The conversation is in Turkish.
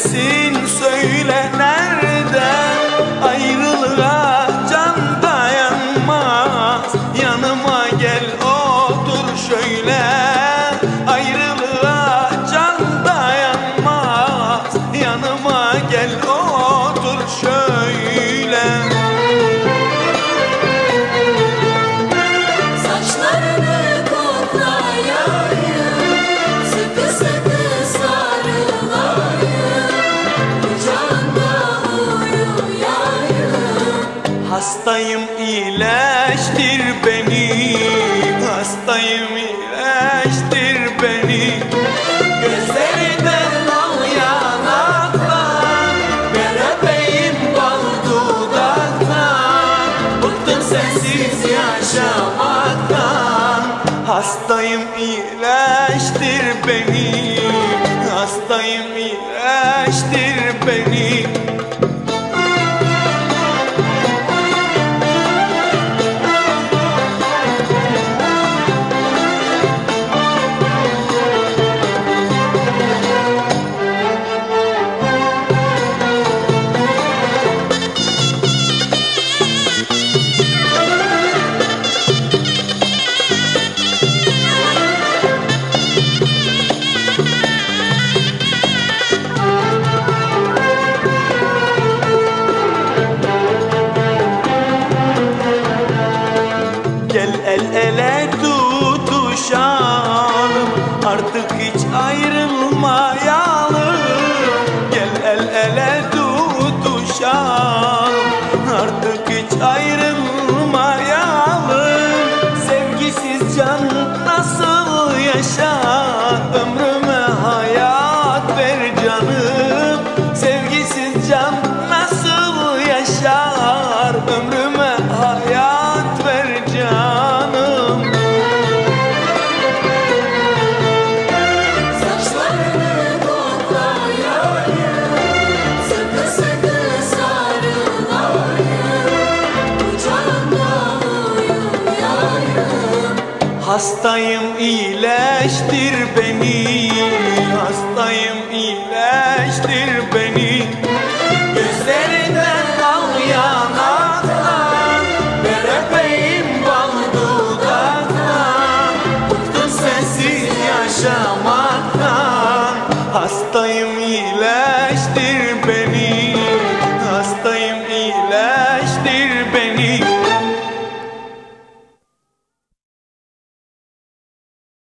neredesin söyle nerede Hastayım iyileştir beni. Hastayım iyileştir beni. Gözlerinden al yanaktan Ben öpeyim bal dudaktan Bıktım sensiz yaşamaktan. Hastayım iyileştir beni. Hastayım iyileştir كالقلقلات وتشعر Hastayım iyileştir beni. Hastayım iyileştir beni. Gözlerinden al yanaktan Ben öpeyim bal dudaktan Bıktım sensiz yaşa.